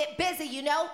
get busy, you know?